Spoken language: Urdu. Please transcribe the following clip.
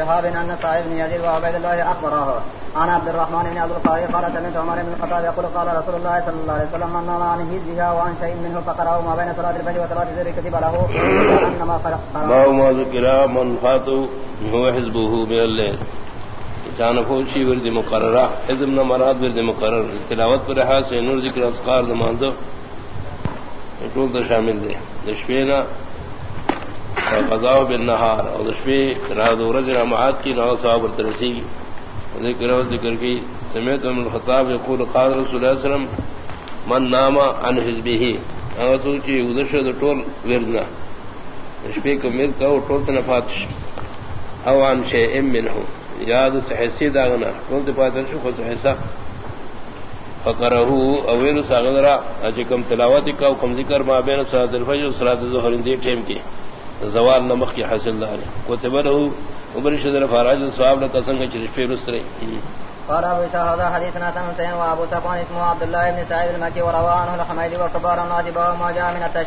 شهاب أن سعيد بن يزيد وعبيد الله أخبره. عن عبد الرحمن بن عبد القاري قال سمعت عمر بن الخطاب يقول قال رسول الله صلى الله عليه وسلم من نام عن هزها وعن شيء منه فقرأه ما بين صلاة الفجر وصلاة الزر كتب له. أنما قرأه ما ما ذكر من فاتو هو حزبه من الليل جانفو شی ورد مقررہ. حزب نہ مراد ورد مقرر. تلاوت پر رہا سے نور ذکر اذکار نمازو ٹول تو شامل دے. دشوینا قضاء بالنهار. اور دشوی رات ورځ جماعت کی نو ثواب ترسی ذکر او ذکر کی. سمیت من الخطاب یقول قال رسول اللہ صلی اللہ علیہ وسلم، من نام عن حزبه. او تو چی ودش د ټول ورنا شپې کومل کا ټول ته نفات او عن شيء منه یاد تحسی داغنا. ټول ته پاتل شو خو حصہ فقره او ویل ساغرا اجکم تلاوت کا کم ذکر ما بین صلاه الفجر و صلاه الظهر دی ٹیم کی زوال نمخ کی حاصل دار کوتب له عمر شذر فراج ثواب نہ تسنگ چرش پھر اسرے قال ابو هذا حديثنا سنتين وابو سفان اسمه عبد الله بن سعيد المكي ورواه عنه الحميدي وكبار الناجب وما جاء من التشهد